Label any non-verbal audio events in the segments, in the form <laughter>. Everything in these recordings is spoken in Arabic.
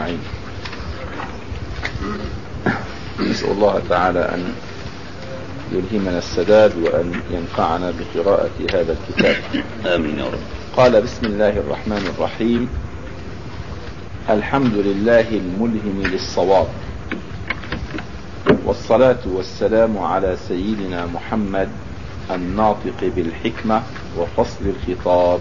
أجمعين. نسأل الله تعالى أن يلهمنا السداد وأن ينفعنا بقراءة هذا الكتاب. آمين يا رب. قال بسم الله الرحمن الرحيم. الحمد لله الملهم للصواب. والصلاة والسلام على سيدنا محمد الناطق بالحكمة وفصل الخطاب.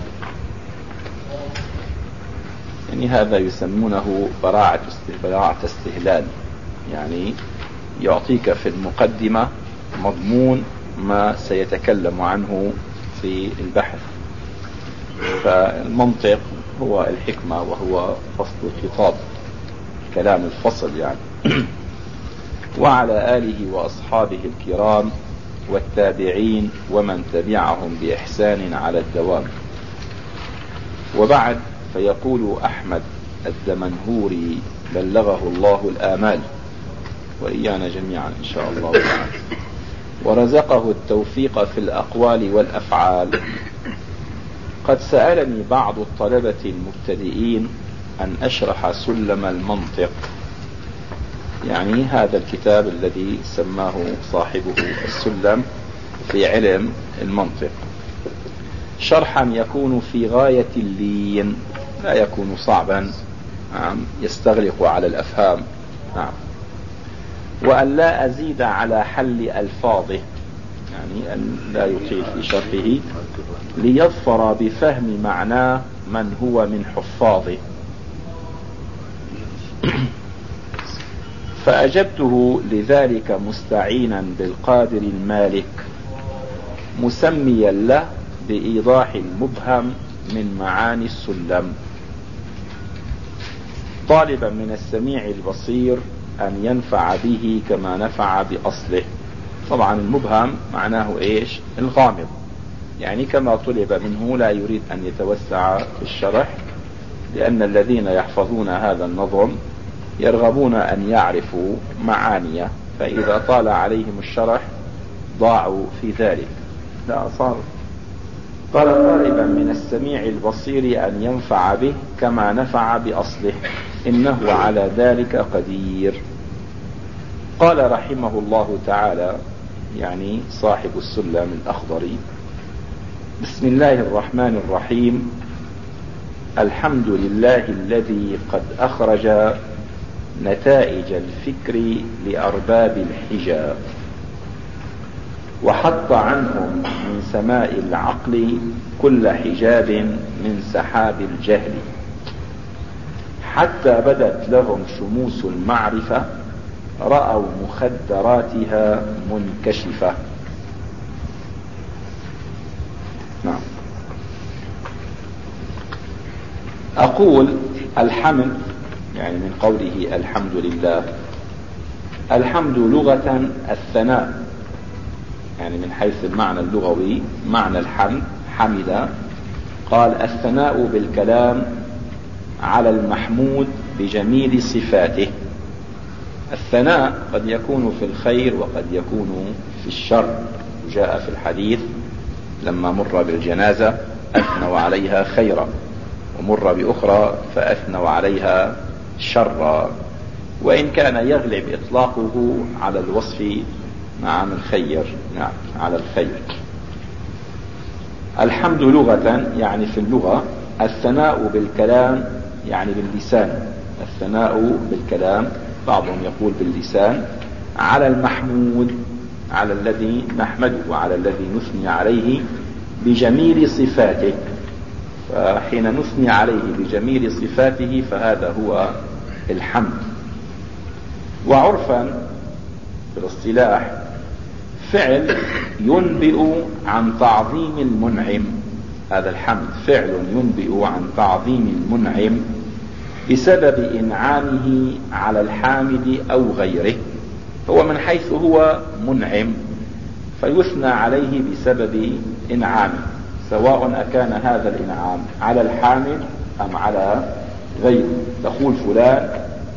يعني هذا يسمونه براعة براعة استهلال. يعني يعطيك في المقدمة مضمون ما سيتكلم عنه في البحث. فالمنطق هو الحكمة وهو فصل الخطاب كلام الفصل يعني. <clears throat> وعلى آله وأصحابه الكرام والتابعين ومن تبعهم بإحسان على الدوام. وبعد فيقول أحمد الدمنهوري بلغه الله الآمال. وإيانا جميعا إن شاء الله تعالى. ورزقه التوفيق في الأقوال والأفعال. قد سألني بعض الطلبة المبتدئين أن أشرح سلم المنطق. يعني هذا الكتاب الذي سماه صاحبه السلم في علم المنطق. شرحا يكون في غاية اللين. لا يكون صعبا نعم يستغلق على الأفهام نعم. وأن لا أزيد على حل ألفاظه يعني أن لا يطيل في شرحه ليظفر بفهم معناه من هو من حفاظه. <clears throat> فأجبته لذلك مستعينا بالقادر المالك مسميا له بإيضاح المبهم من معاني السلم. طالبا من السميع البصير أن ينفع به كما نفع بأصله. طبعا المبهم معناه إيش؟ الغامض. يعني كما طلب منه لا يريد أن يتوسع في الشرح لأن الذين يحفظون هذا النظم يرغبون أن يعرفوا معانيه فإذا طال عليهم الشرح ضاعوا في ذلك. لا صار قال طالبا من السميع البصير أن ينفع به كما نفع بأصله. إنه على ذلك قدير. قال رحمه الله تعالى يعني صاحب السلم الأخضري بسم الله الرحمن الرحيم. الحمد لله الذي قد أخرج نتائج الفكر لأرباب الحجاب. وحط عنهم من سماء العقل كل حجاب من سحاب الجهل. حتى بدت لهم شموس المعرفة رأوا مخدراتها منكشفة. نعم. أقول الحمد يعني من قوله الحمد لله الحمد لغة الثناء. يعني من حيث المعنى اللغوي معنى الحمد حمد قال الثناء بالكلام على المحمود بجميل صفاته. الثناء قد يكون في الخير وقد يكون في الشر. جاء في الحديث لما مر بالجنازة أثنوا عليها خيرا ومر بأخرى فأثنوا عليها شرا. وإن كان يغلب إطلاقه على الوصف نعم الخير. نعم على الخير. الحمد لغة يعني في اللغة الثناء بالكلام يعني باللسان. الثناء بالكلام بعضهم يقول باللسان على المحمود على الذي نحمده على الذي نثني عليه بجميل صفاته. فحين نثني عليه بجميل صفاته فهذا هو الحمد. وعرفا في الاصطلاح فعل ينبئ عن تعظيم المنعم. هذا الحمد. فعل ينبئ عن تعظيم المنعم بسبب إنعامه على الحامد أو غيره. هو من حيث هو منعم فيثنى عليه بسبب إنعامه. سواء أكان هذا الإنعام على الحامد أم على غيره. تقول فلان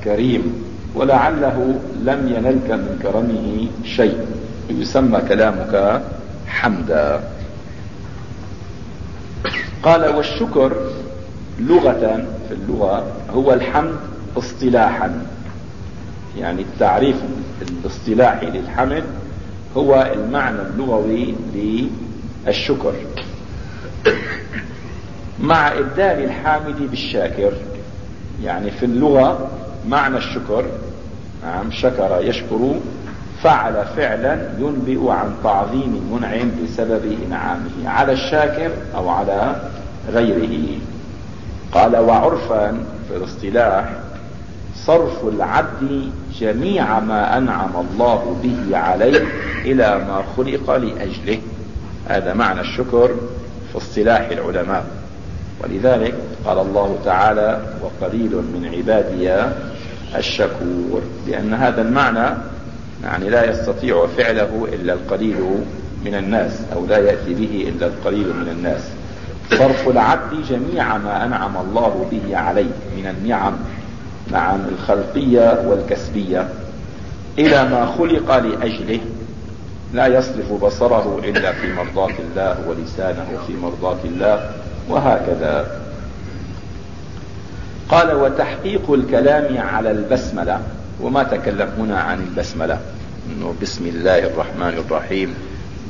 كريم ولعله لم ينلك من كرمه شيء. يسمى كلامك حمدا. قال والشكر لغة في اللغة هو الحمد اصطلاحا. يعني التعريف الاصطلاحي للحمد هو المعنى اللغوي للشكر. مع إبدال الحامد بالشاكر يعني في اللغة معنى الشكر نعم شكر يشكر فعل فعلا ينبئ عن تعظيم المنعم بسبب إنعامه على الشاكر أو على غيره. قال وعرفا في الاصطلاح صرف العبد جميع ما أنعم الله به عليه إلى ما خلق لأجله. هذا معنى الشكر في اصطلاح العلماء. ولذلك قال الله تعالى وقليل من عبادي الشكور لأن هذا المعنى يعني لا يستطيع فعله إلا القليل من الناس أو لا يأتي به إلا القليل من الناس. صرف العبد جميع ما أنعم الله به عليه من النعم نعم الخلقية والكسبية إلى ما خلق لأجله. لا يصرف بصره إلا في مرضاه الله ولسانه في مرضاه الله وهكذا. قال وتحقيق الكلام على البسملة وما تكلم هنا عن البسملة. إنه بسم الله الرحمن الرحيم.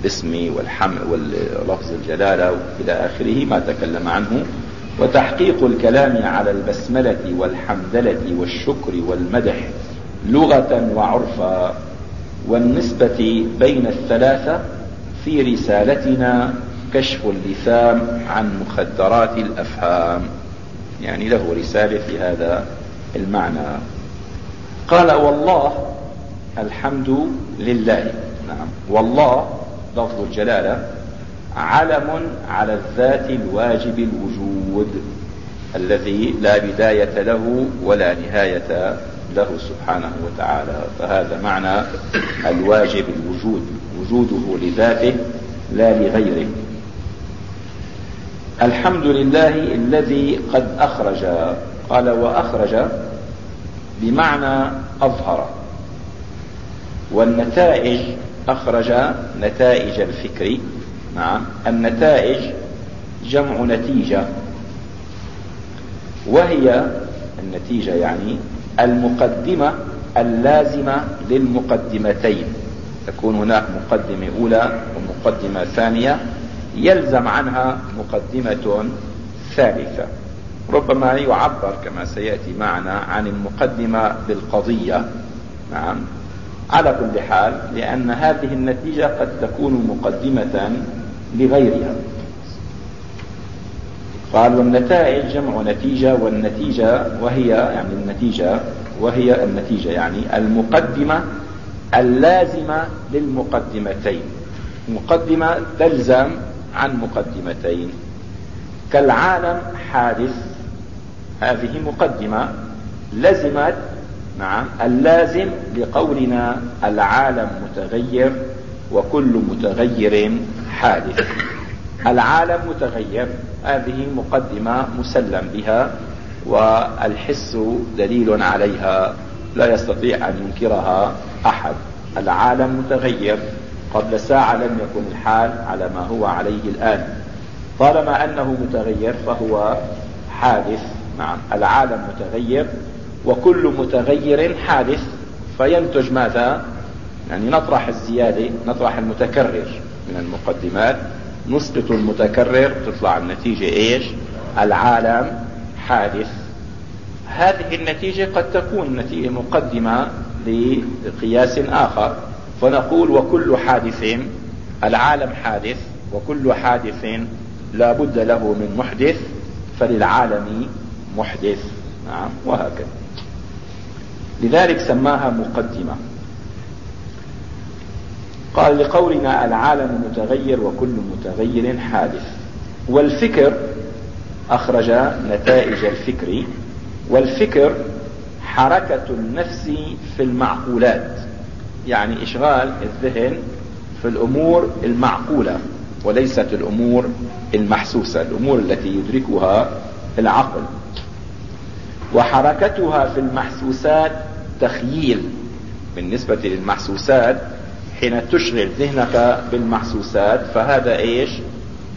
باسمي والحمد واللفظ الجلالة إلى آخره ما تكلم عنه. وتحقيق الكلام على البسملة والحمدلة والشكر والمدح لغة وعرفا. والنسبة بين الثلاثة في رسالتنا كشف اللثام عن مخدرات الأفهام. يعني له رسالة في هذا المعنى. قال والله الحمد لله. نعم. والله لفظ الجلالة علم على الذات الواجب الوجود الذي لا بداية له ولا نهاية له سبحانه وتعالى. فهذا معنى الواجب الوجود وجوده لذاته لا لغيره. الحمد لله الذي قد أخرج. قال وأخرج بمعنى أظهر. والنتائج أخرج نتائج الفكر نعم. النتائج جمع نتيجة. وهي النتيجة يعني المقدمة اللازمة للمقدمتين. تكون هناك مقدمة أولى ومقدمة ثانية. يلزم عنها مقدمة ثالثة. ربما يعبر كما سيأتي معنا عن المقدمة بالقضية. نعم. على كل حال لأن هذه النتيجة قد تكون مقدمة لغيرها. قال والنتائج جمع نتيجة والنتيجة وهي يعني النتيجة وهي النتيجة يعني المقدمة اللازمة للمقدمتين. مقدمة تلزم عن مقدمتين. كالعالم حادث هذه مقدمة لزمت نعم اللازم لقولنا العالم متغير وكل متغير حادث. العالم متغير هذه مقدمة مسلم بها والحس دليل عليها لا يستطيع أن ينكرها أحد. العالم متغير قبل ساعة لم يكن الحال على ما هو عليه الآن. طالما أنه متغير فهو حادث. نعم. العالم متغير وكل متغير حادث فينتج ماذا؟ يعني نطرح الزيادة نطرح المتكرر من المقدمات. نسقط المتكرر تطلع النتيجة إيش؟ العالم حادث. هذه النتيجة قد تكون نتيجة مقدمة لقياس آخر. فنقول وكل حادث العالم حادث وكل حادث لا بد له من محدث. فللعالم محدث. نعم وهكذا. لذلك سماها مقدمة. قال لقولنا العالم متغير وكل متغير حادث. والفكر أخرج نتائج الفكر والفكر حركة النفس في المعقولات. يعني إشغال الذهن في الأمور المعقولة وليست الأمور المحسوسة الأمور التي يدركها العقل. وحركتها في المحسوسات تخييل. بالنسبة للمحسوسات حين تشغل ذهنك بالمحسوسات فهذا إيش؟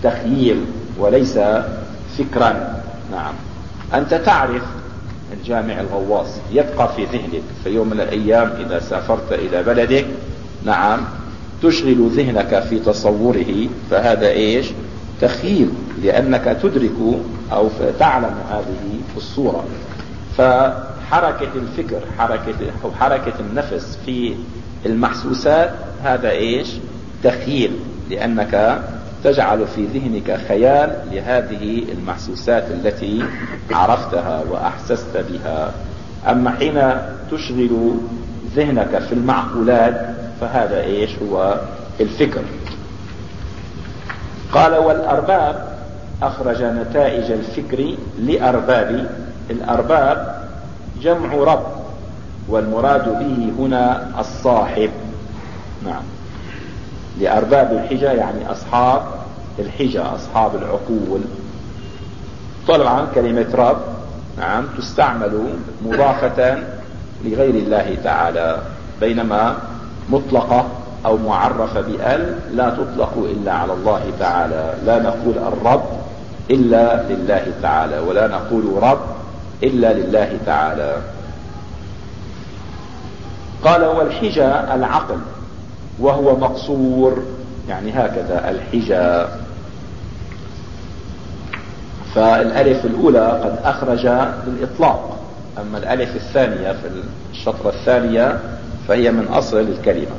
تخييل وليس فكرا. نعم. أنت تعرف جامع الغواص يبقى في ذهنك في يوم من الأيام إذا سافرت إلى بلدك نعم. تشغل ذهنك في تصوره فهذا إيش؟ تخيل لأنك تدرك أو تعلم هذه الصورة. فحركة الفكر حركة أو حركة النفس في المحسوسات هذا إيش؟ تخيل لأنك تجعل في ذهنك خيال لهذه المحسوسات التي عرفتها وأحسست بها. أما حين تشغل ذهنك في المعقولات فهذا إيش؟ هو الفكر. قال والأرباب أخرج نتائج الفكر لأرباب الأرباب جمع رب والمراد به هنا الصاحب. نعم. لأرباب الحجة يعني أصحاب الحجة أصحاب العقول. طبعا كلمة رب نعم تستعمل مضافة لغير الله تعالى بينما مطلقة أو معرفة بأل لا تطلق إلا على الله تعالى. لا نقول الرب إلا لله تعالى ولا نقول رب إلا لله تعالى. قال والحجة العقل وهو مقصور. يعني هكذا الحجة فالألف الأولى قد أخرج بالإطلاق. أما الألف الثانية في الشطرة الثانية فهي من أصل الكلمة.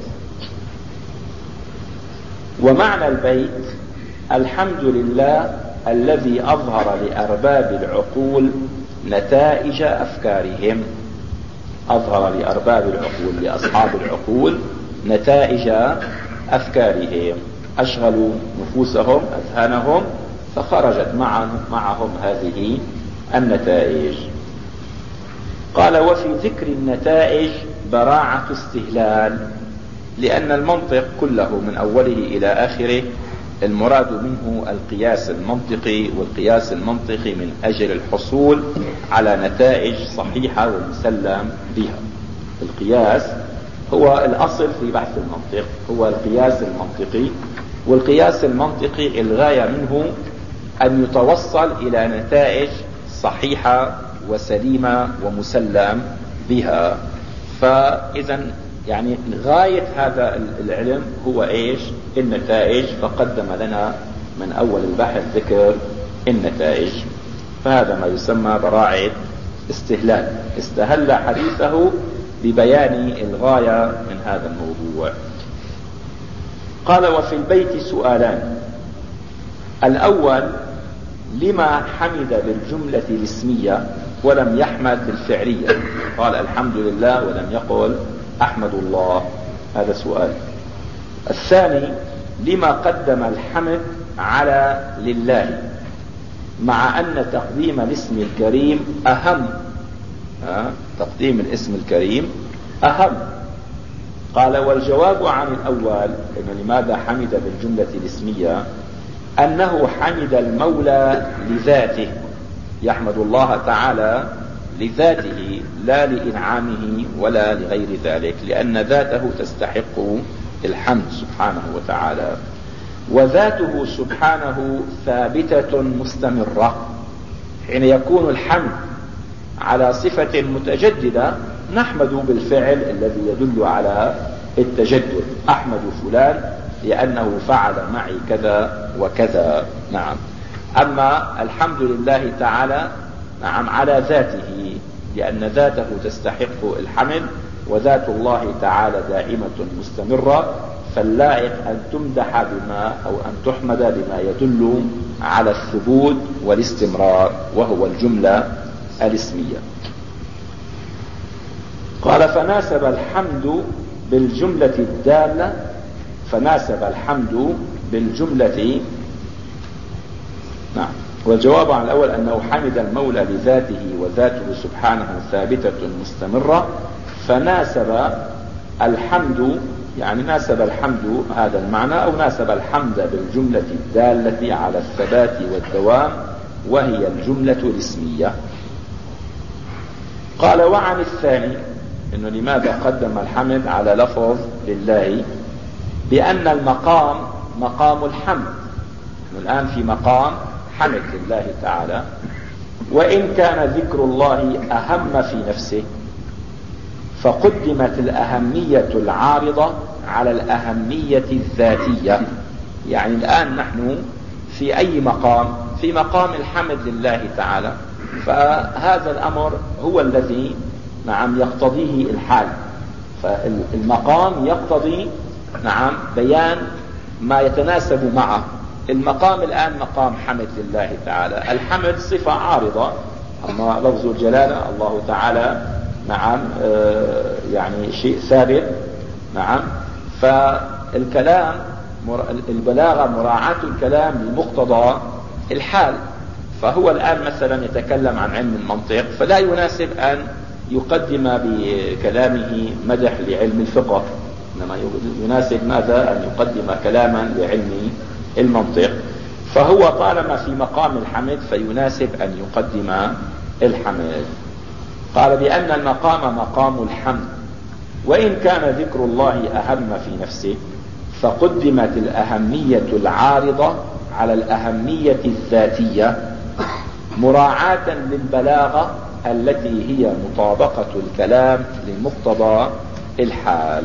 ومعنى البيت الحمد لله الذي أظهر لأرباب العقول نتائج أفكارهم. أظهر لأرباب العقول لأصحاب العقول نتائج أفكارهم. أشغلوا نفوسهم أذهانهم فخرجت معهم هذه النتائج. قال وفي ذكر النتائج براعة استهلال لأن المنطق كله من أوله إلى آخره المراد منه القياس المنطقي والقياس المنطقي من أجل الحصول على نتائج صحيحة ومسلم بها. القياس هو الأصل في بحث المنطق هو القياس المنطقي والقياس المنطقي الغاية منه أن يتوصل إلى نتائج صحيحة وسليمة ومسلم بها. فإذا يعني غاية هذا العلم هو إيش؟ النتائج فقدم لنا من أول البحث ذكر النتائج فهذا ما يسمى براعة استهلال. استهل حديثه ببيان الغاية من هذا الموضوع. قال وفي البيت سؤالان. الأول لما حمد بالجملة الاسمية ولم يحمد بالفعلية؟ قال الحمد لله ولم يقل أحمد الله. هذا سؤال. الثاني لما قدم الحمد على لله مع أن تقديم الاسم الكريم أهم. أه؟ تقديم الاسم الكريم أهم. قال والجواب عن الأول إنه لماذا حمد بالجملة الاسمية؟ أنه حمد المولى لذاته. يحمد الله تعالى لذاته لا لإنعامه ولا لغير ذلك لأن ذاته تستحق الحمد سبحانه وتعالى. وذاته سبحانه ثابتة مستمرة. حين يكون الحمد على صفة متجددة نحمد بالفعل الذي يدل على التجدد. أحمد فلان لأنه فعل معي كذا وكذا. نعم. أما الحمد لله تعالى نعم على ذاته لأن ذاته تستحق الحمد. وذات الله تعالى دائمة مستمرة فاللائق أن تمدح بما أو أن تحمد بما يدل على الثبوت والاستمرار وهو الجملة الاسمية. قال فناسب الحمد بالجملة الدالة فناسب الحمد بالجملة نعم. والجواب عن الأول أنه حمد المولى لذاته وذاته سبحانه ثابتة مستمرة فناسب الحمد يعني ناسب الحمد هذا المعنى أو ناسب الحمد بالجملة الدالة على الثبات والدوام وهي الجملة الاسمية. قال وعن الثاني إنه لماذا قدم الحمد على لفظ لله؟ بأن المقام مقام الحمد. الآن في مقام حمد لله تعالى. وإن كان ذكر الله أهم في نفسه فقدمت الأهمية العارضة على الأهمية الذاتية. يعني الآن نحن في أي مقام؟ في مقام الحمد لله تعالى. فهذا الأمر هو الذي نعم يقتضيه الحال. فالمقام يقتضي نعم بيان ما يتناسب معه. المقام الآن مقام حمد لله تعالى. الحمد صفة عارضة. أما لفظ الجلالة الله تعالى نعم آه، يعني شيء ثابت نعم فالكلام البلاغة مراعاة الكلام لمقتضى الحال. فهو الآن مثلا يتكلم عن علم المنطق فلا يناسب أن يقدم بكلامه مدح لعلم الفقه. إنما يناسب ماذا؟ أن يقدم كلاما لعلم المنطق. فهو طالما في مقام الحمد فيناسب أن يقدم الحمد. قال بأن المقام مقام الحمد وإن كان ذكر الله أهم في نفسه فقدمت الأهمية العارضة على الأهمية الذاتية مراعاة للبلاغة التي هي مطابقة الكلام لمقتضى الحال.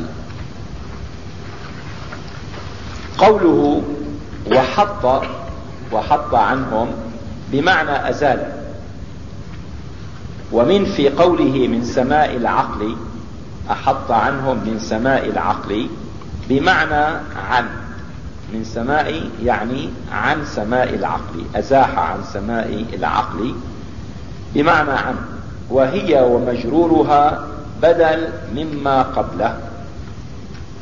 قوله وحط وحط عنهم بمعنى أزال. ومن في قوله من سماء العقل أحط عنهم من سماء العقل بمعنى عن. من سماء يعني عن سماء العقل أزاح عن سماء العقل بمعنى عن. وهي ومجرورها بدل مما قبله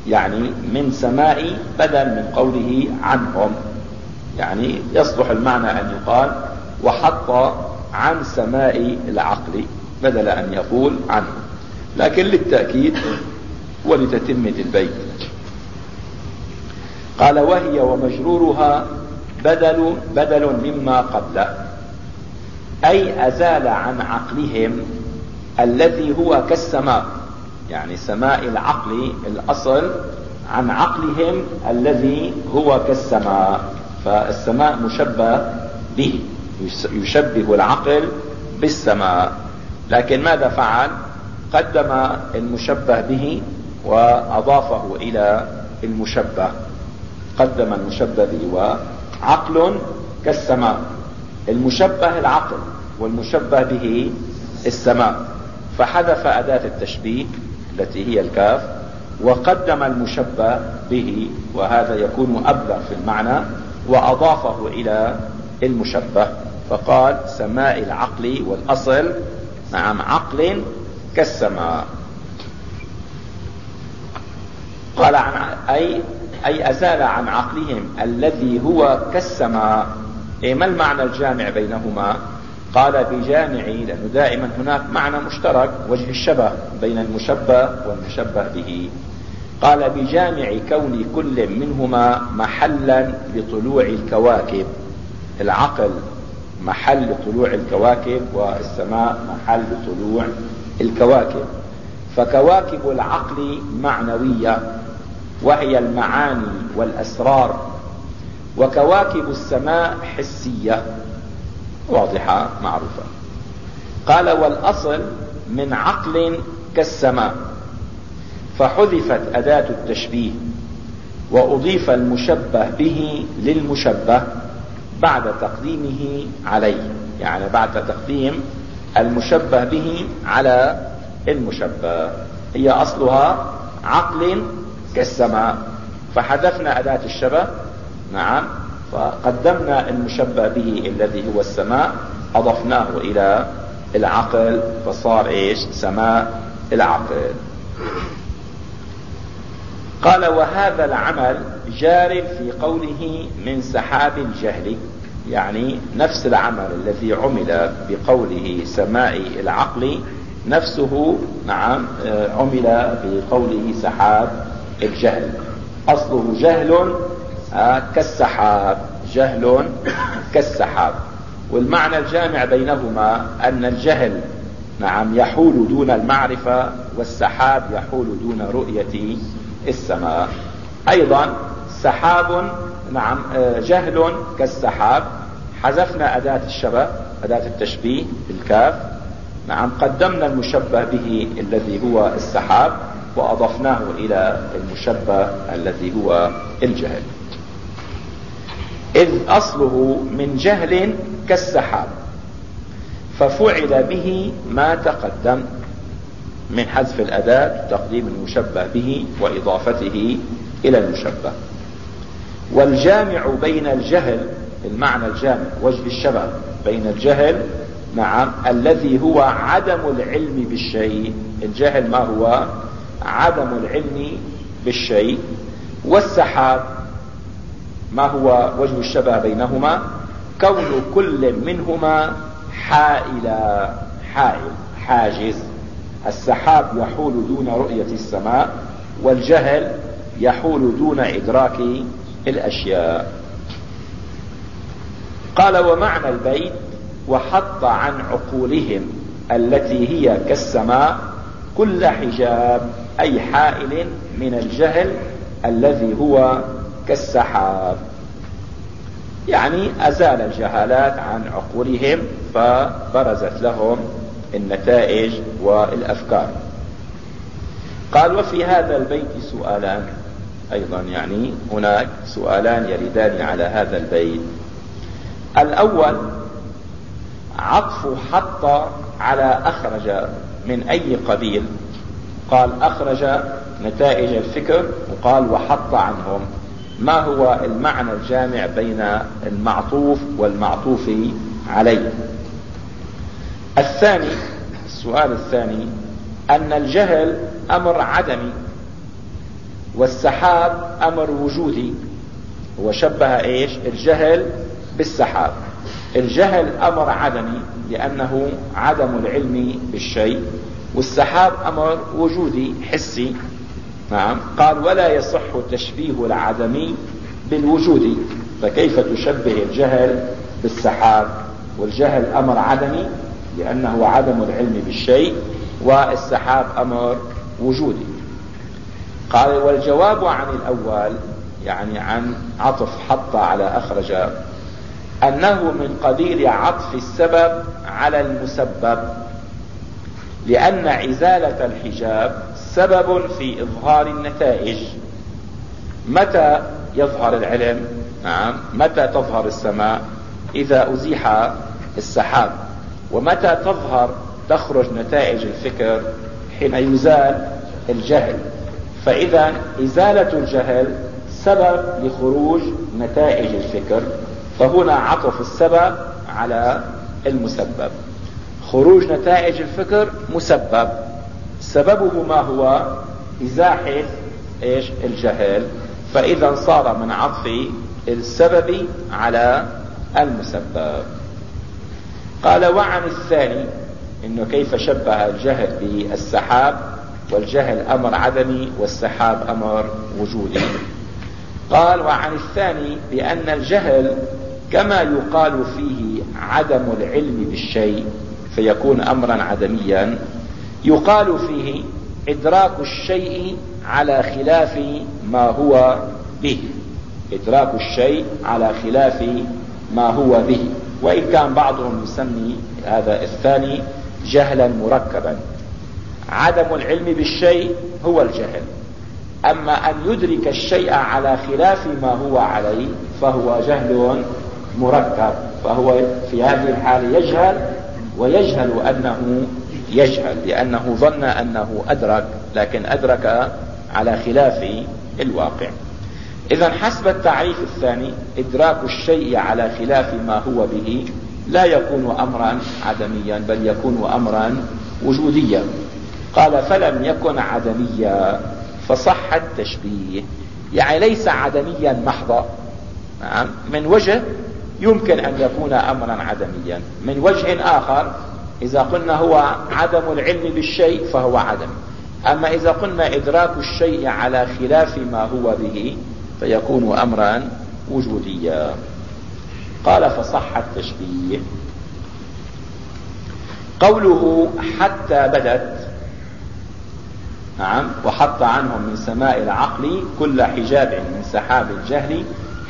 يعني من سماء بدل من قوله عنهم. يعني يصلح المعنى أن يقال وحط عن سماء العقل بدل أن يقول عنه. لكن للتأكيد ولتتمة البيت قال وهي ومجرورها بدل بدل مما قبله أي أزال عن عقلهم الذي هو كالسماء. يعني سماء العقل الأصل عن عقلهم الذي هو كالسماء. فالسماء مشبه به. يشبه العقل بالسماء. لكن ماذا فعل؟ قدم المشبه به وأضافه إلى المشبه. قدم المشبه به وعقل كالسماء. المشبه العقل والمشبه به السماء. فحذف أداة التشبيه التي هي الكاف وقدم المشبه به وهذا يكون أبلغ في المعنى وأضافه إلى المشبه. فقال سماء العقل والأصل نعم عقل كالسماء. قال عن أي أي أزال عن عقلهم الذي هو كالسماء. إيه ما المعنى الجامع بينهما؟ قال بجامع لأنه دائما هناك معنى مشترك وجه الشبه بين المشبه والمشبه به. قال بجامع كون كل منهما محلا لطلوع الكواكب العقل. محل طلوع الكواكب والسماء محل طلوع الكواكب. فكواكب العقل معنوية وهي المعاني والأسرار. وكواكب السماء حسية واضحة معروفة. قال والأصل من عقل كالسماء. فحذفت أداة التشبيه وأضيف المشبه به للمشبه. بعد تقديمه عليه. يعني بعد تقديم المشبه به على المشبه. هي أصلها عقل كالسماء. فحذفنا أداة الشبه. نعم. فقدمنا المشبه به الذي هو السماء. أضفناه إلى العقل. فصار إيش؟ سماء العقل. قال وهذا العمل جار في قوله من سحاب الجهل يعني نفس العمل الذي عمل بقوله سماء العقل نفسه نعم آه، عمل بقوله سحاب الجهل. أصله جهل آه، كالسحاب جهل كالسحاب. والمعنى الجامع بينهما أن الجهل نعم يحول دون المعرفة والسحاب يحول دون رؤية. السماء. أيضا سحاب نعم آه، جهل كالسحاب. حذفنا أداة الشبه أداة التشبيه بالكاف. نعم قدمنا المشبه به الذي هو السحاب وأضفناه إلى المشبه الذي هو الجهل. إذ أصله من جهل كالسحاب ففعل به ما تقدم. من حذف الأداة تقديم المشبه به وإضافته إلى المشبه. والجامع بين الجهل المعنى الجامع وجه الشبه بين الجهل نعم الذي هو عدم العلم بالشيء. الجهل ما هو؟ عدم العلم بالشيء. والسحاب ما هو؟ وجه الشبه بينهما. كون كل منهما حائلا حائل حاجز. السحاب يحول دون رؤية السماء والجهل يحول دون إدراك الأشياء. قال ومعنى البيت وحط عن عقولهم التي هي كالسماء كل حجاب أي حائل من الجهل الذي هو كالسحاب. يعني أزال الجهالات عن عقولهم فبرزت لهم النتائج والأفكار. قال وفي هذا البيت سؤالان. أيضا يعني هناك سؤالان يردان على هذا البيت. الأول عطف حط على أخرج من أي قبيل؟ قال أخرج نتائج الفكر. وقال وحط عنهم. ما هو المعنى الجامع بين المعطوف والمعطوف عليه؟ الثاني السؤال الثاني أن الجهل أمر عدمي والسحاب أمر وجودي. وشبه إيش؟ الجهل بالسحاب. الجهل أمر عدمي لأنه عدم العلم بالشيء والسحاب أمر وجودي حسي. نعم. قال ولا يصح تشبيه العدمي بالوجود. فكيف تشبه الجهل بالسحاب؟ والجهل أمر عدمي لأنه عدم العلم بالشيء والسحاب أمر وجودي. قال والجواب عن الأول يعني عن عطف حط على أخرج أنه من قبيل عطف السبب على المسبب لأن إزالة الحجاب سبب في إظهار النتائج. متى يظهر العلم؟ نعم متى تظهر السماء؟ إذا أزيح السحاب. ومتى تظهر تخرج نتائج الفكر حين يزال الجهل؟ فإذا إزالة الجهل سبب لخروج نتائج الفكر فهنا عطف السبب على المسبب. خروج نتائج الفكر مسبب. سببه ما هو؟ إزاحة إيش؟ الجهل. فإذا صار من عطف السبب على المسبب. قال وعن الثاني إنه كيف شبه الجهل بالسحاب والجهل أمر عدمي والسحاب أمر وجودي. قال وعن الثاني بأن الجهل كما يقال فيه عدم العلم بالشيء فيكون أمرا عدميا. يقال فيه إدراك الشيء على خلاف ما هو به. إدراك الشيء على خلاف ما هو به. وإن كان بعضهم يسمي هذا الثاني جهلا مركبا. عدم العلم بالشيء هو الجهل. أما أن يدرك الشيء على خلاف ما هو عليه فهو جهل مركب. فهو في هذه الحال يجهل ويجهل أنه يجهل لأنه ظن أنه أدرك لكن أدرك على خلاف الواقع. إذا حسب التعريف الثاني إدراك الشيء على خلاف ما هو به لا يكون امرا عدميا بل يكون امرا وجوديا. قال فلم يكن عدميا فصح التشبيه. يعني ليس عدميا محضا. نعم. من وجه يمكن أن يكون امرا عدميا. من وجه آخر إذا قلنا هو عدم العلم بالشيء فهو عدم. أما إذا قلنا إدراك الشيء على خلاف ما هو به فيكون امرا وجوديا. قال فصح التشبيه. قوله حتى بدت نعم وحط عنهم من سماء العقل كل حجاب من سحاب الجهل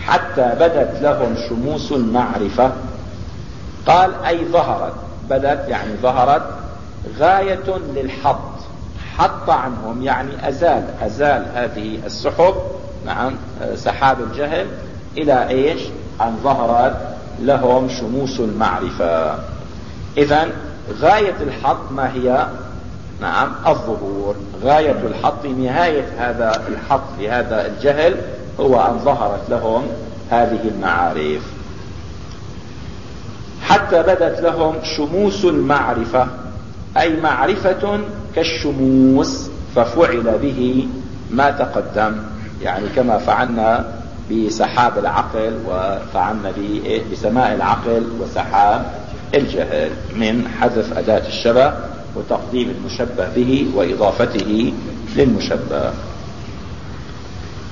حتى بدت لهم شموس المعرفة. قال أي ظهرت بدت يعني ظهرت غاية للحط حط عنهم يعني أزال أزال هذه السحب نعم. سحاب الجهل إلى إيش؟ أن ظهرت لهم شموس المعرفة. إذا غاية الحط ما هي؟ نعم الظهور. غاية الحط نهاية هذا الحط في هذا الجهل هو أن ظهرت لهم هذه المعارف. حتى بدت لهم شموس المعرفة أي معرفة كالشموس ففعل به ما تقدم. يعني كما فعلنا بسحاب العقل وفعلنا بسماء العقل وسحاب الجهل من حذف أداة الشبه وتقديم المشبه به وإضافته للمشبه.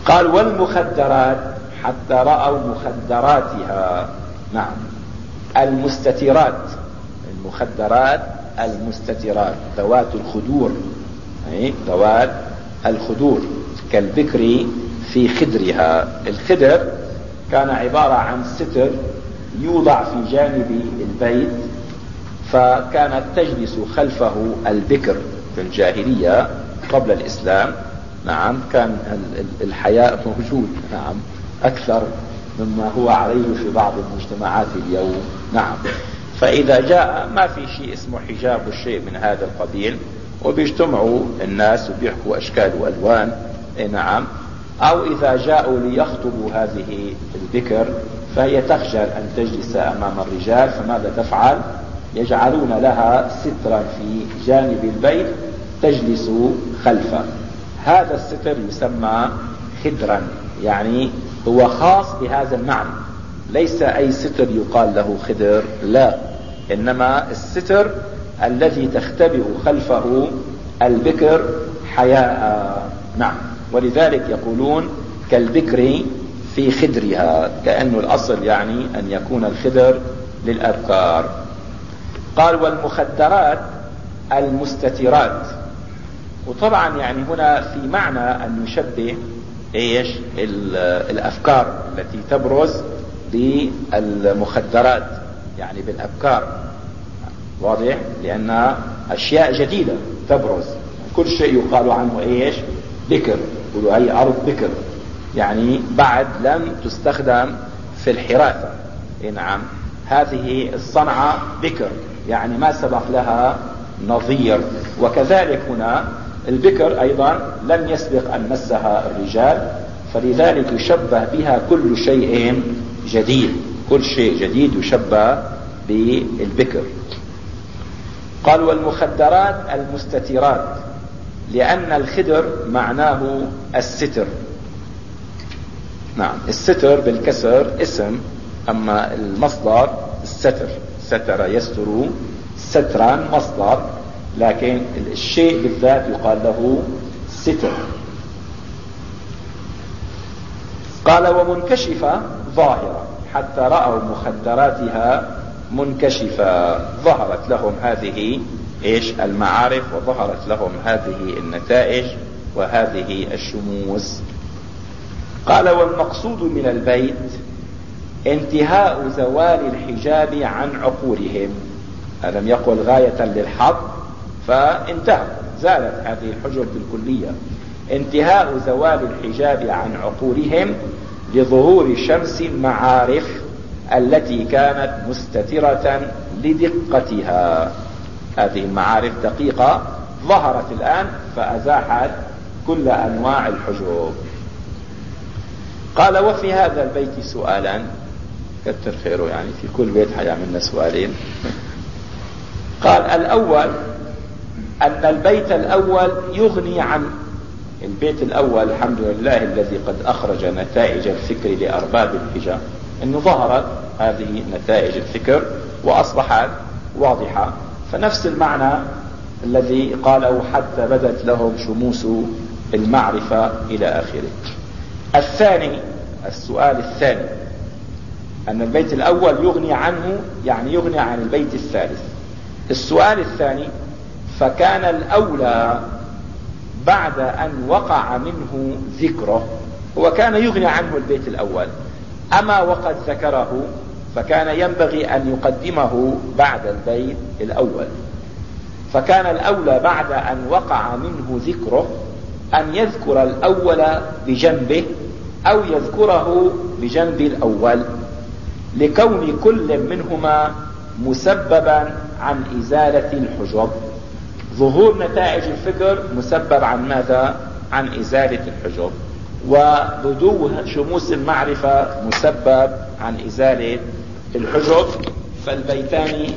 قال والمخدرات حتى رأوا مخدراتها. نعم. المستترات. المخدرات المستترات. ذوات الخدور. ذوات الخدور. كالبكر في خدرها. الخدر كان عبارة عن ستر يوضع في جانب البيت فكانت تجلس خلفه البكر في الجاهلية قبل الإسلام. نعم كان الحياء موجود. نعم أكثر مما هو عليه في بعض المجتمعات اليوم. نعم فإذا جاء ما في شيء اسمه حجاب والشيء من هذا القبيل وبيجتمعوا الناس وبيحكوا أشكال وألوان. إيه نعم. أو إذا جاءوا ليخطبوا هذه البكر فهي تخجل أن تجلس أمام الرجال فماذا تفعل؟ يجعلون لها سترا في جانب البيت تجلس خلفه. هذا الستر يسمى خدرا يعني هو خاص بهذا المعنى. ليس أي ستر يقال له خدر لا. إنما الستر الذي تختبئ خلفه البكر حياء. نعم. ولذلك يقولون كالبكر في خدرها كأنه الأصل يعني أن يكون الخدر للأبكار قال والمخدرات المستترات. وطبعا يعني هنا في معنى أن يشبه إيش؟ الأفكار التي تبرز بالمخدرات يعني بالافكار واضح؟ لانها أشياء جديدة تبرز. كل شيء يقال عنه إيش؟ بكر. يقولوا هي أرض بكر يعني بعد لم تستخدم في الحراثة نعم. هذه الصنعة بكر يعني ما سبق لها نظير. وكذلك هنا البكر أيضا لم يسبق أن مسها الرجال فلذلك يشبه بها كل شيء جديد. كل شيء جديد يشبه بالبكر. قال والمخدرات المستترات. لأن الخدر معناه الستر. نعم الستر بالكسر اسم أما المصدر الستر. ستر يستر سترا مصدر لكن الشيء بالذات يقال له ستر. قال ومنكشفة ظاهرة. حتى رأوا مخدراتها منكشفة ظهرت لهم هذه إيش؟ المعارف وظهرت لهم هذه النتائج وهذه الشموس قال والمقصود من البيت انتهاء زوال الحجاب عن عقولهم ألم يقل غاية للحظ؟ فانتهى زالت هذه الحجب بالكلية. انتهاء زوال الحجاب عن عقولهم لظهور شمس المعارف التي كانت مستترة لدقتها. هذه المعارف دقيقة ظهرت الآن فأزاحت كل أنواع الحجوب. قال وفي هذا البيت سؤالا. كتر خيره يعني في كل بيت حيعملنا سؤالين. قال الأول أن البيت الأول يغني عن البيت الأول الحمد لله الذي قد أخرج نتائج الفكر لأرباب الحجاب أنه ظهرت هذه نتائج الفكر وأصبحت واضحة. فنفس المعنى الذي قاله حتى بدت لهم شموس المعرفة إلى آخره. الثاني السؤال الثاني أن البيت الأول يغني عنه يعني يغني عن البيت الثالث. السؤال الثاني فكان الأولى بعد أن وقع منه ذكره هو كان يغني عنه البيت الأول أما وقد ذكره فكان ينبغي أن يقدمه بعد البيت الأول. فكان الأولى بعد أن وقع منه ذكره أن يذكر الأول بجنبه أو يذكره بجنب الأول لكون كل منهما مسببا عن إزالة الحجب ظهور نتائج الفكر مسبب عن ماذا؟ عن إزالة الحجب وبدو شموس المعرفة مسبب عن إزالة الحجب فالبيتان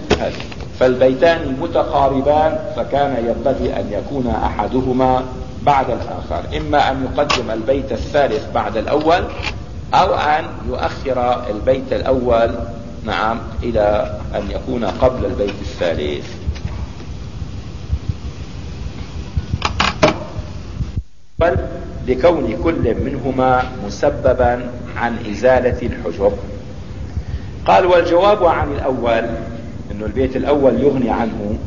فالبيتان متقاربان فكان ينبغي أن يكون أحدهما بعد الآخر. إما أن يقدم البيت الثالث بعد الأول أو أن يؤخر البيت الأول نعم إلى أن يكون قبل البيت الثالث. بل لكون كل منهما مسببا عن إزالة الحجب قال والجواب عن الأول أنه البيت الأول يغني عنه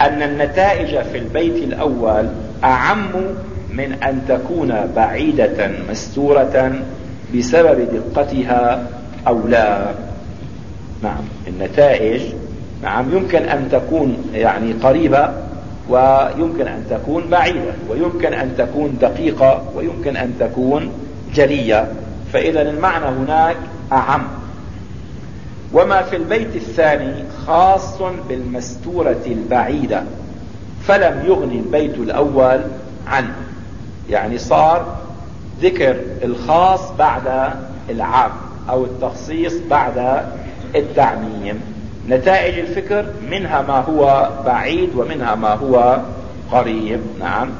أن النتائج في البيت الأول أعم من أن تكون بعيدة مستورة بسبب دقتها أو لا. نعم النتائج نعم يمكن أن تكون يعني قريبة ويمكن أن تكون بعيدة ويمكن أن تكون دقيقة ويمكن أن تكون جلية. فإذا المعنى هناك أعم. وما في البيت الثاني خاص بالمستورة البعيدة فلم يغني البيت الأول عنه. يعني صار ذكر الخاص بعد العام أو التخصيص بعد التعميم. نتائج الفكر منها ما هو بعيد ومنها ما هو قريب. نعم.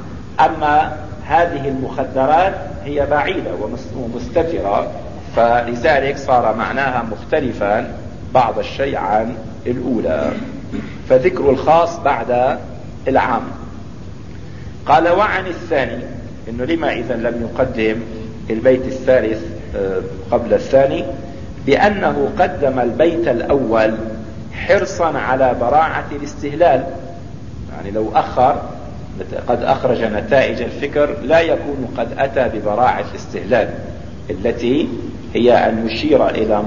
أما هذه المخدرات هي بعيدة ومستترة فلذلك صار معناها مختلفا بعض الشيء عن الأولى. فذكر الخاص بعد العام. قال وعن الثاني إنه لما إذا لم يقدم البيت الثالث آه، قبل الثاني بأنه قدم البيت الأول حرصا على براعة الاستهلال. يعني لو أخر قد أخرج نتائج الفكر لا يكون قد أتى ببراعة الاستهلال التي هي أن يشير إلى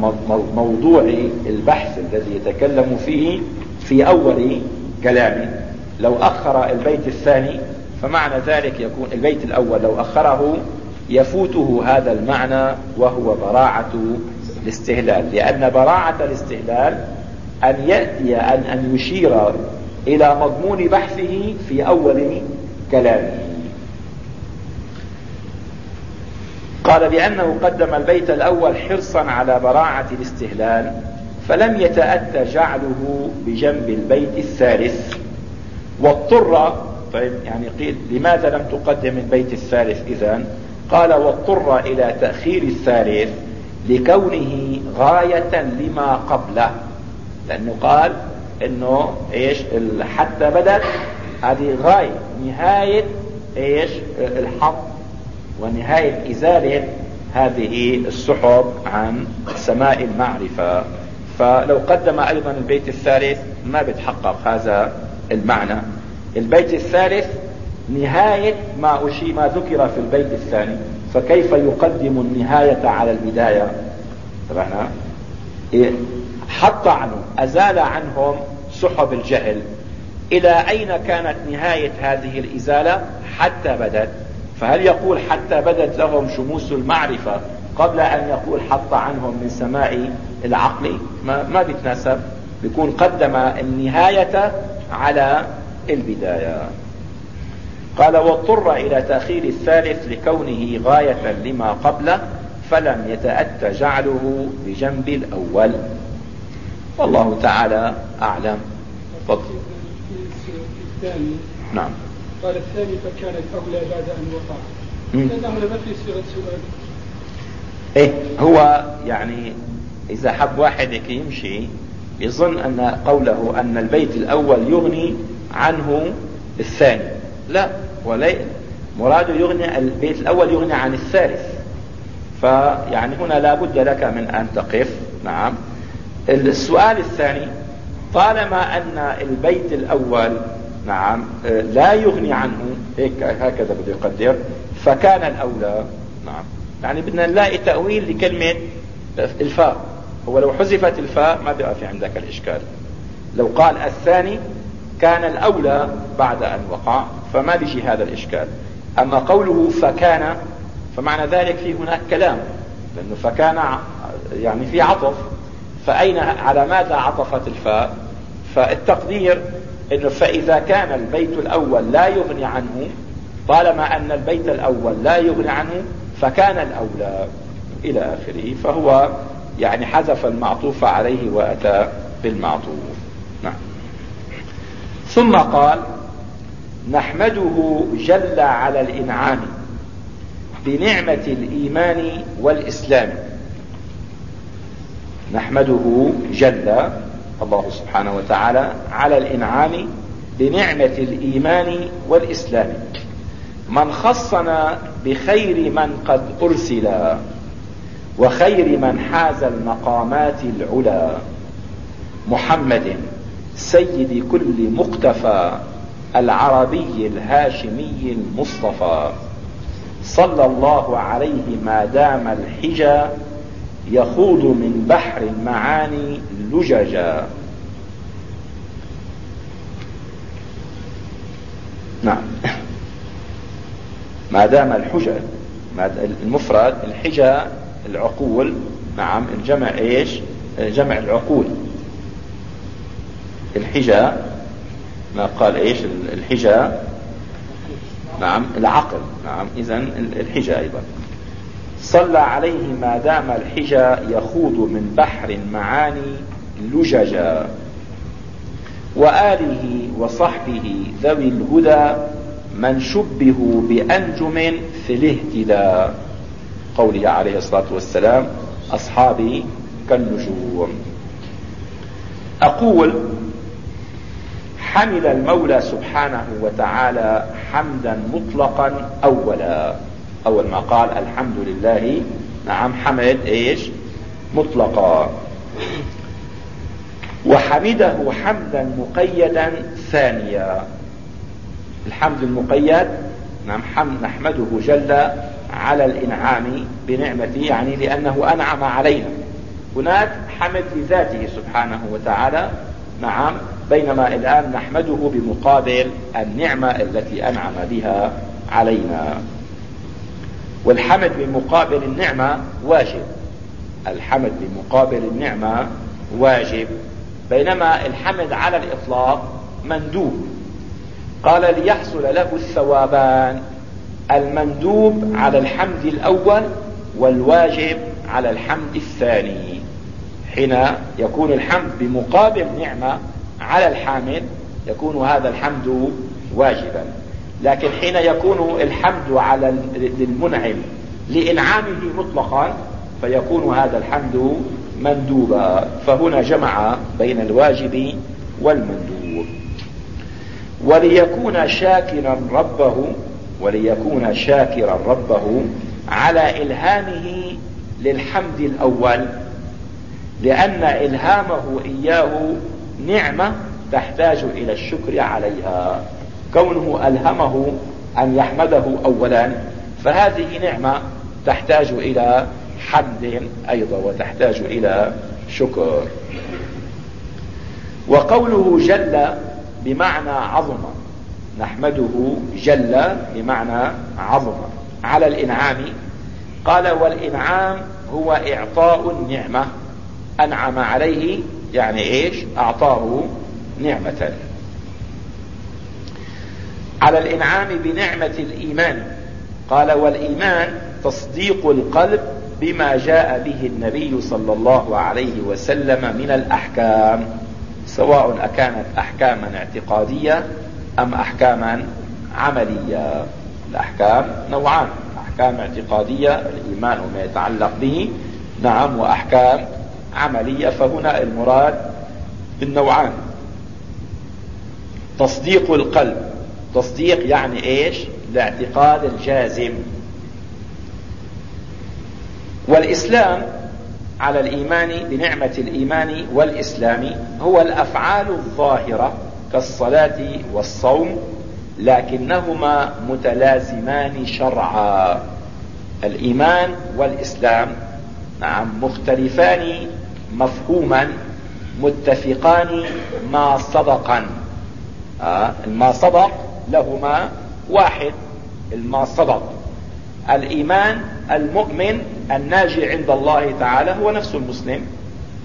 موضوع البحث الذي يتكلم فيه في أول كلامه لو أخر البيت الثاني فمعنى ذلك يكون البيت الأول لو أخره يفوته هذا المعنى وهو براعة الاستهلال. لأن براعة الاستهلال أن يأتي أن, أن يشير إلى مضمون بحثه في أول كلامه. قال بأنه قدم البيت الأول حرصا على براعة الاستهلال فلم يتأتى جعله بجنب البيت الثالث. واضطر طيب يعني قيل لماذا لم تقدم البيت الثالث إذا؟ قال واضطر إلى تأخير الثالث لكونه غاية لما قبله. لأنه قال إنه إيش؟ حتى بدت هذه غاية نهاية إيش؟ الحق. ونهاية ازالة هذه السحب عن سماء المعرفة. فلو قدم أيضا البيت الثالث ما بيتحقق هذا المعنى. البيت الثالث نهاية ما أشي ما ذكر في البيت الثاني. فكيف يقدم النهاية على البداية؟ طبعا إيه؟ حط عنهم أزال عنهم سحب الجهل. إلى أين كانت نهاية هذه الإزالة؟ حتى بدت فهل يقول حتى بدت لهم شموس المعرفة قبل أن يقول حط عنهم من سماء العقل؟ ما, ما بيتناسب. بيكون قدم النهاية على البداية. قال واضطر إلى تأخير الثالث لكونه غاية لما قبله فلم يتأتى جعله بجنب الأول. والله تعالى أعلم. تفضل. نعم. قال الثاني فكان الأولى بعد أن وقع. لأنه ما في صيغة سؤال. إيه هو يعني إذا حب واحد يمشي يظن أن قوله أن البيت الأول يغني عنه الثاني. لا ولي مراده يغني البيت الأول يغني عن الثالث. فيعني هنا لا بد لك من أن تقف. نعم. السؤال الثاني طالما أن البيت الأول نعم لا يغني عنه. هيك هكذا بده يقدر. فكان الأولى نعم. يعني بدنا نلاقي تأويل لكلمة الفاء. هو لو حذفت الفاء ما بقى في عندك الإشكال. لو قال الثاني كان الأولى بعد أن وقع فما بيجي هذا الإشكال. أما قوله فكان فمعنى ذلك في هناك كلام. لأنه فكان يعني في عطف. فأين على ماذا عطفت الفاء؟ فالتقدير إنه فإذا كان البيت الأول لا يغني عنه طالما أن البيت الأول لا يغني عنه فكان الأولى إلى آخره فهو يعني حذف المعطوف عليه وأتى بالمعطوف. نعم. ثم قال نحمده جل على الإنعام بنعمة الإيمان والإسلام. نحمده جل الله سبحانه وتعالى على الإنعام بنعمة الإيمان والإسلام. من خصنا بخير من قد أرسل وخير من حاز المقامات العلا. محمد سيد كل مقتفى العربي الهاشمي المصطفى. صلى الله عليه ما دام الحجى يخوض من بحر المعاني لججا نعم. ما دام الحجى المفرد الحجى العقول نعم الجمع إيش؟ جمع العقول. الحجى ما قال إيش؟ الحجى نعم العقل نعم إذا الحجى أيضا. صلى عليه ما دام الحجى يخوض من بحر المعاني لججا وآله وصحبه ذوي الهدى من شبهوا بأنجم في الاهتداء. قوله عليه الصلاة والسلام أصحابي كالنجوم. أقول حمد المولى سبحانه وتعالى حمدا مطلقا أولا. أول ما قال الحمد لله. نعم حمد إيش؟ مطلقا. وحمده حمدا مقيدا ثانيا. الحمد المقيد نعم حمد نحمده جل على الإنعام بنعمته يعني لأنه أنعم علينا. هناك حمد لذاته سبحانه وتعالى نعم بينما الآن نحمده بمقابل النعمة التي أنعم بها علينا. والحمد بمقابل النعمة واجب. الحمد بمقابل النعمة واجب. بينما الحمد على الإطلاق مندوب. قال ليحصل له الثوابان المندوب على الحمد الأول والواجب على الحمد الثاني. حين يكون الحمد بمقابل نعمة على الحامد يكون هذا الحمد واجبا. لكن حين يكون الحمد على المنعم لإنعامه مطلقا فيكون هذا الحمد مندوبا فهنا جمع بين الواجب والمندوب. وليكون شاكرا ربه وليكون شاكرا ربه على إلهامه للحمد الأول لأن إلهامه إياه نعمة تحتاج إلى الشكر عليها. كونه ألهمه أن يحمده أولا فهذه نعمة تحتاج إلى حمد أيضا وتحتاج إلى شكر. وقوله جل بمعنى عظم نحمده جل بمعنى عظم. على الإنعام قال والإنعام هو إعطاء النعمة أنعم عليه يعني إيش؟ أعطاه نعمة. على الإنعام بنعمة الإيمان قال والإيمان تصديق القلب بما جاء به النبي صلى الله عليه وسلم من الأحكام سواء أكانت أحكاما اعتقادية أم أحكاما عملية. الأحكام نوعان أحكام اعتقادية الإيمان وما يتعلق به نعم وأحكام عملية فهنا المراد بالنوعان. تصديق القلب تصديق يعني إيش؟ الاعتقاد الجازم. والإسلام على الإيمان بنعمة الإيمان والإسلام هو الأفعال الظاهرة كالصلاة والصوم لكنهما متلازمان شرعا. الإيمان والإسلام نعم مختلفان مفهوما متفقان ما صدقا آه ما صدق لهما واحد الما صدق الإيمان المؤمن الناجي عند الله تعالى هو نفس المسلم.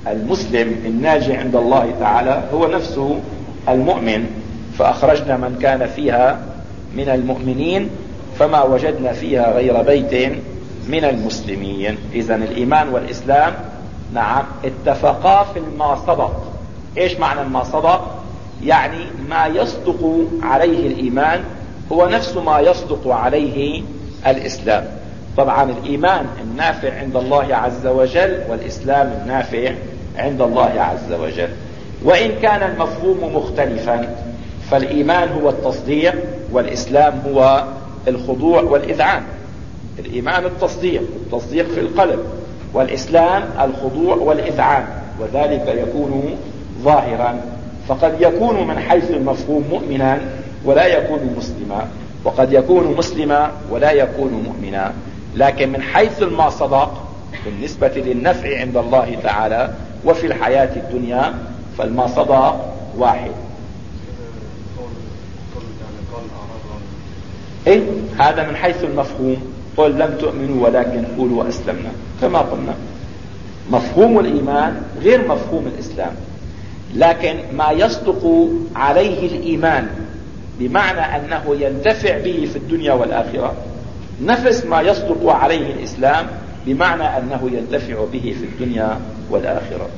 المسلم الناجي عند الله تعالى هو نفسه المؤمن. فأخرجنا من كان فيها من المؤمنين فما وجدنا فيها غير بيت من المسلمين. اذا الإيمان والإسلام نعم اتفقا في ما صدق إيش معنى ما صدق يعني ما يصدق عليه الإيمان هو نفس ما يصدق عليه الإسلام. طبعا الإيمان النافع عند الله عز وجل والإسلام النافع عند الله عز وجل. وإن كان المفهوم مختلفا فالإيمان هو التصديق والإسلام هو الخضوع والإذعان. الإيمان التصديق التصديق في القلب والإسلام الخضوع والإذعان وذلك يكون ظاهرا. فقد يكون من حيث المفهوم مؤمنا ولا يكون مسلما وقد يكون مسلما ولا يكون مؤمنا. لكن من حيث صدق بالنسبة للنفع عند الله تعالى وفي الحياة الدنيا فالما صدق واحد. إيه؟ هذا من حيث المفهوم. قل لم تؤمنوا ولكن قولوا أسلمنا. كما قلنا. مفهوم الإيمان غير مفهوم الإسلام. لكن ما يصدق عليه الإيمان بمعنى أنه ينتفع به في الدنيا والآخرة نفس ما يصدق عليه الإسلام بمعنى أنه ينتفع به في الدنيا والآخرة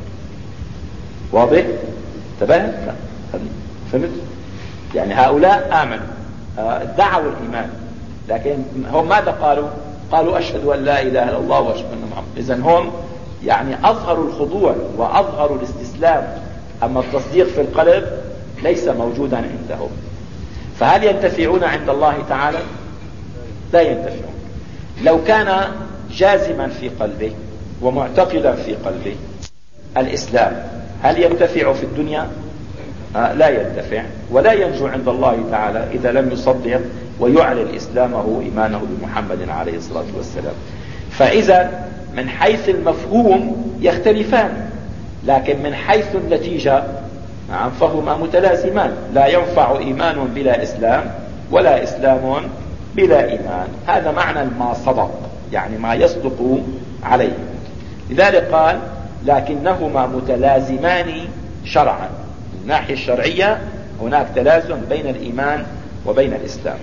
واضح؟ انتبهت؟ فهمت؟ يعني هؤلاء آمنوا ادعوا الإيمان لكن هم ماذا قالوا؟ قالوا أشهد أن لا إله إلا الله وأشهد أن محمد إذا هم يعني أظهروا الخضوع وأظهروا الاستسلام أما التصديق في القلب ليس موجودا عندهم فهل ينتفعون عند الله تعالى لا ينتفعون لو كان جازما في قلبه ومعتقدا في قلبه الإسلام هل ينتفع في الدنيا؟ آه لا ينتفع ولا ينجو عند الله تعالى إذا لم يصدق ويعلن إسلامه إيمانه بمحمد عليه الصلاة والسلام. فإذا من حيث المفهوم يختلفان لكن من حيث النتيجة نعم فهما متلازمان. لا ينفع إيمان بلا إسلام ولا إسلام بلا إيمان. هذا معنى ما صدق يعني ما يصدق عليه. لذلك قال لكنهما متلازمان شرعا. من الناحية الشرعية هناك تلازم بين الإيمان وبين الإسلام.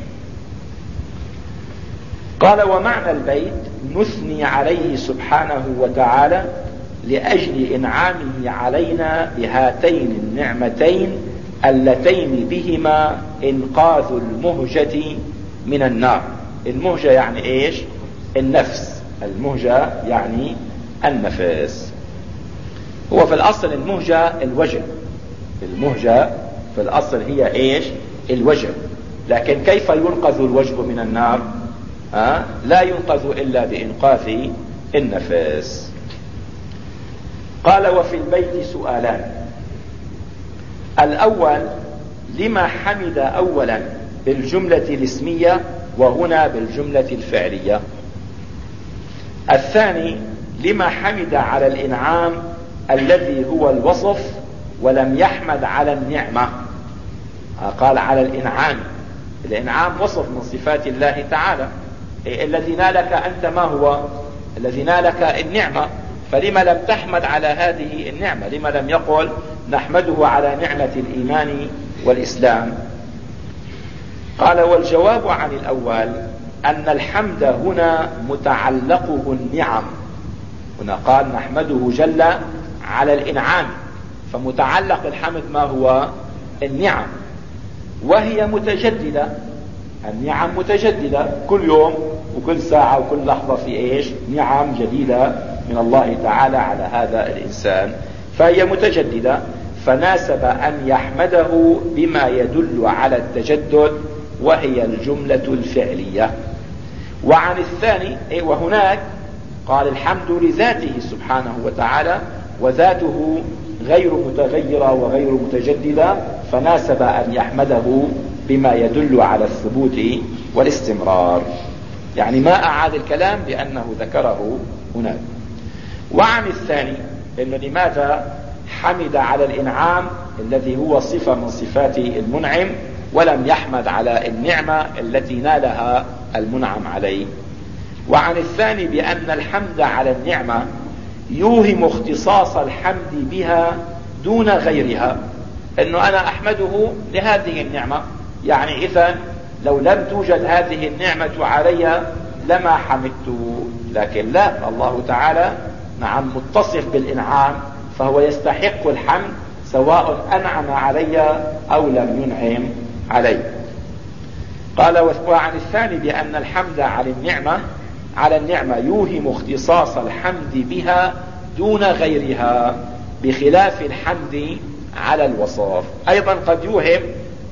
قال ومعنى البيت نثني عليه سبحانه وتعالى لأجل إنعامه علينا بهاتين النعمتين اللتين بهما إنقاذ المهجة من النار. المهجة يعني إيش؟ النفس. المهجة يعني النفس. هو في الأصل المهجة الوجه. المهجة في الأصل هي إيش؟ الوجه. لكن كيف ينقذ الوجه من النار؟ ها؟ لا ينقذ إلا بإنقاذ النفس. قال وفي البيت سؤالان. الأول لما حمد أولا؟ بالجملة الاسمية وهنا بالجملة الفعلية. الثاني لما حمد على الإنعام الذي هو الوصف ولم يحمد على النعمة. قال على الإنعام. الإنعام وصف من صفات الله تعالى. الذي نالك أنت ما هو؟ الذي نالك النعمة. فلما لم تحمد على هذه النعمة؟ لما لم يقل نحمده على نعمة الإيمان والإسلام. قال والجواب عن الأول أن الحمد هنا متعلقه النعم. هنا قال نحمده جل على الإنعام. فمتعلق الحمد ما هو؟ النعم. وهي متجددة. النعم متجددة. كل يوم وكل ساعة وكل لحظة في إيش؟ نعم جديدة من الله تعالى على هذا الإنسان. فهي متجددة. فناسب أن يحمده بما يدل على التجدد وهي الجملة الفعلية. وعن الثاني وهناك قال الحمد لذاته سبحانه وتعالى وذاته غير متغيرة وغير متجددة فناسب أن يحمده بما يدل على الثبوت والاستمرار. يعني ما أعاد الكلام بأنه ذكره هناك. وعن الثاني إنه لماذا حمد على الإنعام الذي هو صفة من صفات المنعم ولم يحمد على النعمة التي نالها المنعم عليه. وعن الثاني بأن الحمد على النعمة يوهم اختصاص الحمد بها دون غيرها. إنه أنا أحمده لهذه النعمة. يعني إذا لو لم توجد هذه النعمة علي لما حمدته لكن لا الله تعالى نعم متصف بالإنعام فهو يستحق الحمد سواء أنعم علي أو لم ينعم. علي قال وعن الثاني بأن الحمد على النعمة على النعمة يوهم اختصاص الحمد بها دون غيرها بخلاف الحمد على الوصاف. أيضا قد يوهم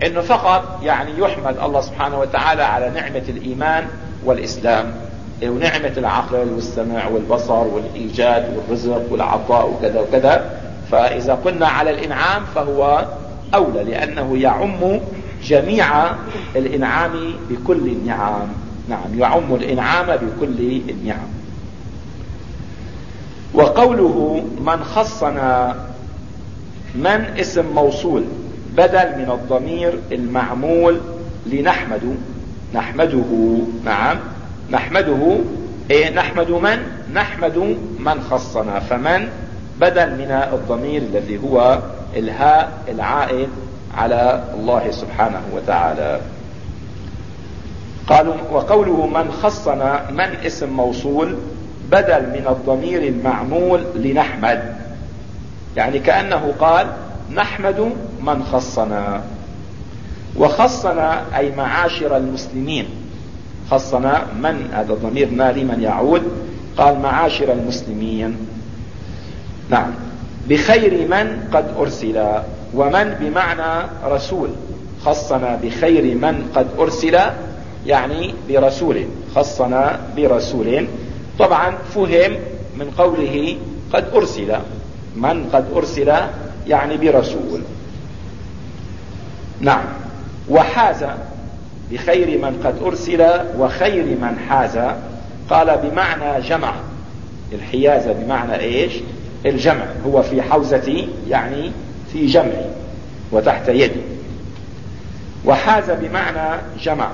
إنه فقط يعني يحمد الله سبحانه وتعالى على نعمة الإيمان والإسلام. ونعمة العقل والسمع والبصر والإيجاد والرزق والعطاء وكذا وكذا. فإذا قلنا على الإنعام فهو أولى لأنه يعم جميع الإنعام بكل النعم نعم يعم الإنعام بكل النعم وقوله من خصنا من اسم موصول بدل من الضمير المعمول لنحمد نحمده نعم نحمده إيه نحمد من؟ نحمد من خصنا. فمن؟ بدل من الضمير الذي هو الهاء العائد على الله سبحانه وتعالى. قالوا وقوله من خصنا من اسم موصول بدل من الضمير المعمول لنحمد. يعني كأنه قال نحمد من خصنا. وخصنا أي معاشر المسلمين. خصنا من هذا الضمير ما لمن يعود قال معاشر المسلمين. نعم. بخير من قد أرسل. ومن بمعنى رسول خصنا بخير من قد أرسل يعني برسول خصنا برسول. طبعا فهم من قوله قد أرسل من قد أرسل يعني برسول. نعم. وحاز بخير من قد أرسل وخير من حاز. قال بمعنى جمع. الحيازة بمعنى إيش؟ الجمع. هو في حوزتي يعني في جمعي وتحت يدي وحاز بمعنى جمع.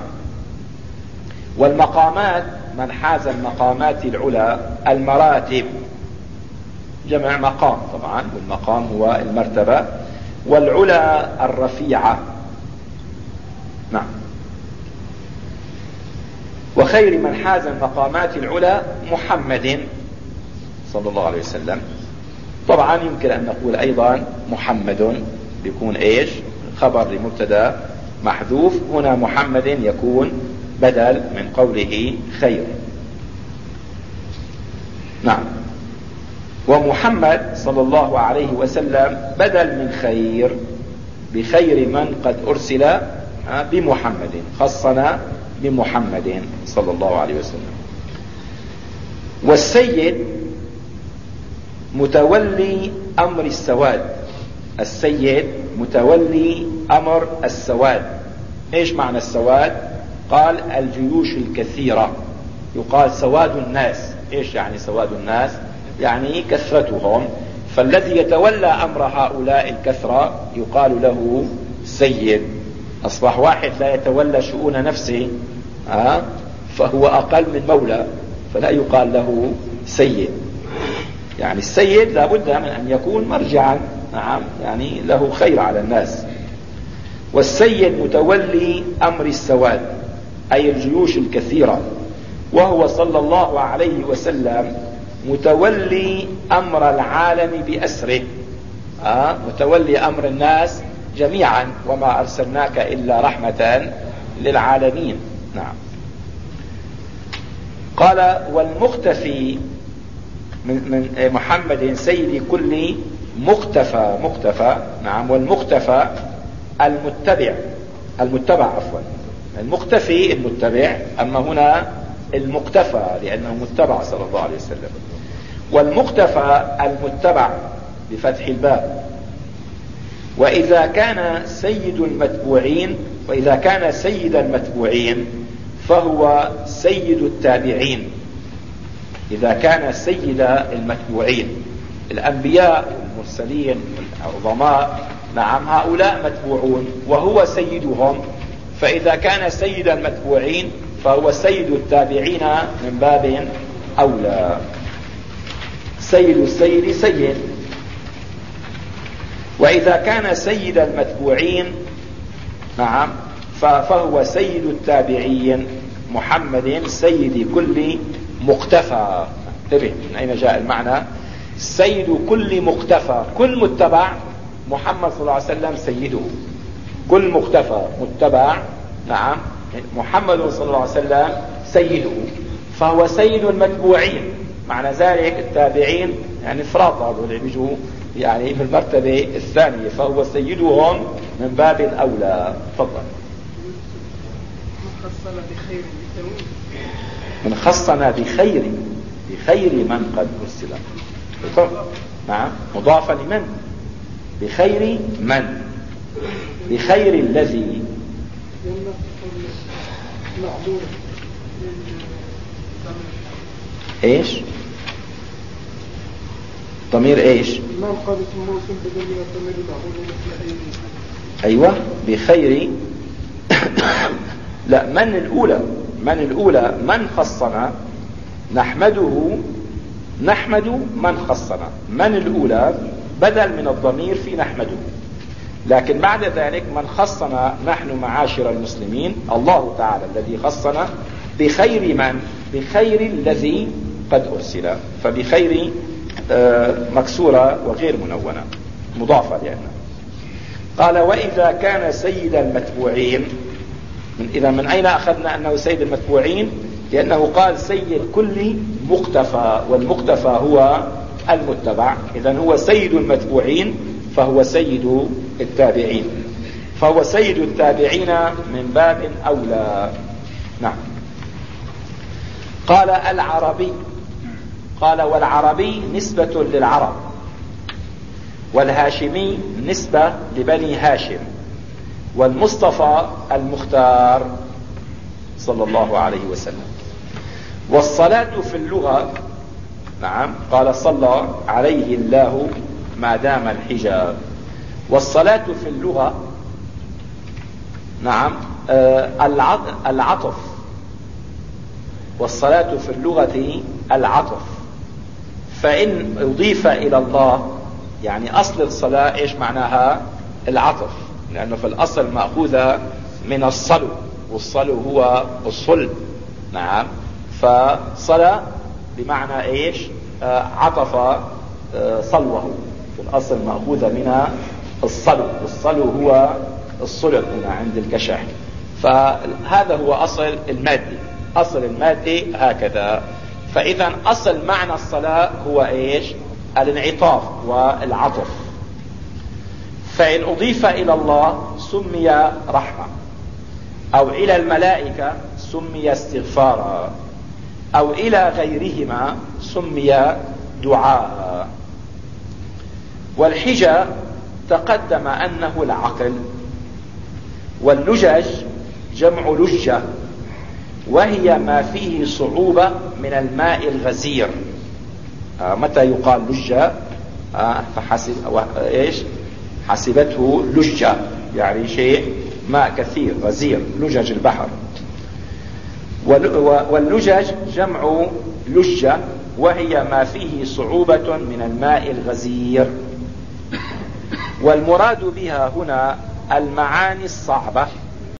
والمقامات من حاز المقامات العلى المراتب. جمع مقام طبعا والمقام هو المرتبة. والعلا الرفيعة. نعم. وخير من حاز المقامات العلى محمد صلى الله عليه وسلم. طبعا يمكن أن نقول أيضا محمد بيكون إيش؟ خبر لمبتدا محذوف. هنا محمد يكون بدل من قوله خير. نعم. ومحمد صلى الله عليه وسلم بدل من خير بخير من قد أرسل بمحمد خصنا بمحمد صلى الله عليه وسلم. والسيد متولي أمر السواد. السيد متولي أمر السواد. إيش معنى السواد؟ قال الجيوش الكثيرة. يقال سواد الناس. إيش يعني سواد الناس؟ يعني كثرتهم. فالذي يتولى أمر هؤلاء الكثرة يقال له سيد. أصبح واحد لا يتولى شؤون نفسه أه؟ فهو أقل من مولى فلا يقال له سيد. يعني السيد لابد من أن يكون مرجعا نعم يعني له خير على الناس. والسيد متولي أمر السواد أي الجيوش الكثيرة وهو صلى الله عليه وسلم متولي أمر العالم بأسره. آه متولي أمر الناس جميعا وما أرسلناك إلا رحمة للعالمين. نعم. قال والمختفي من, من محمد سيد كل مختفى مختفى نعم والمختفى المتبع المتبع عفوا. المختفي المتبع أما هنا المقتفى لأنه متبع صلى الله عليه وسلم. والمقتفى المتبع بفتح الباب. وإذا كان سيد المتبوعين وإذا كان سيد المتبوعين فهو سيد التابعين. إذا كان سيد المتبوعين الأنبياء والمرسلين والعظماء نعم هؤلاء متبوعون وهو سيدهم. فإذا كان سيد المتبوعين فهو سيد التابعين من باب أولى. سيد السيد سيد. وإذا كان سيد المتبوعين نعم فهو سيد التابعين محمد سيد كل مقتفى. انتبه من أين جاء المعنى؟ سيد كل مقتفى. كل متبع محمد صلى الله عليه وسلم سيده. كل مقتفى متبع نعم محمد صلى الله عليه وسلم سيده. فهو سيد المتبوعين. معنى ذلك التابعين يعني افراط هذول بيجوا يعني في المرتبة الثانية. فهو سيدهم من باب الأولى. تفضل. من خصنا بخير بخير من قد أرسل. نعم. مضافة لمن؟ بخير من؟ بخير الذي. إيش؟ ضمير إيش؟ أيوه. بخير. <coughs> لا من الأولى. من الأولى من خصنا نحمده نحمد من خصنا. من الأولى بدل من الضمير في نحمده. لكن بعد ذلك من خصنا نحن معاشر المسلمين. الله تعالى الذي خصنا بخير من؟ بخير الذي قد أرسل. فبخير آه، مكسورة وغير منونة. مضافة لأنه قال وإذا كان سيد المتبوعين من إذا من أين أخذنا أنه سيد المتبوعين؟ لأنه قال سيد كل مقتفى والمقتفى هو المتبع. إذا هو سيد المتبوعين فهو سيد التابعين. فهو سيد التابعين من باب أولى. نعم. قال العربي قال والعربي نسبة للعرب والهاشمي نسبة لبني هاشم. والمصطفى المختار صلى الله عليه وسلم. والصلاة في اللغة نعم قال صلى عليه الله ما دام الحجاب. والصلاة في اللغة نعم آه العطف. والصلاة في اللغة العطف. فإن أضيف إلى الله يعني أصل الصلاة إيش معناها؟ العطف. لأنه في الأصل مأخوذة من الصلو والصلو هو الصلب. نعم. فصلاة بمعنى إيش؟ آه عطف آه صلوه. في الأصل مأخوذة من الصلو والصلو هو الصلب هنا عند الكشح فهذا هو أصل المادي. أصل المادي هكذا. فإذا أصل معنى الصلاة هو إيش؟ الانعطاف والعطف. فإن أضيف إلى الله سمي رحمة. أو إلى الملائكة سمي استغفارا. أو إلى غيرهما سمي دعاء. والحجة تقدم أنه العقل. واللجج جمع لجة. وهي ما فيه صعوبة من الماء الغزير. آه متى يقال لجة؟ آه فحسب إيش؟ حسبته لجة يعني شيء ماء كثير غزير لجج البحر. واللجج جمع لجة وهي ما فيه صعوبة من الماء الغزير. والمراد بها هنا المعاني الصعبة.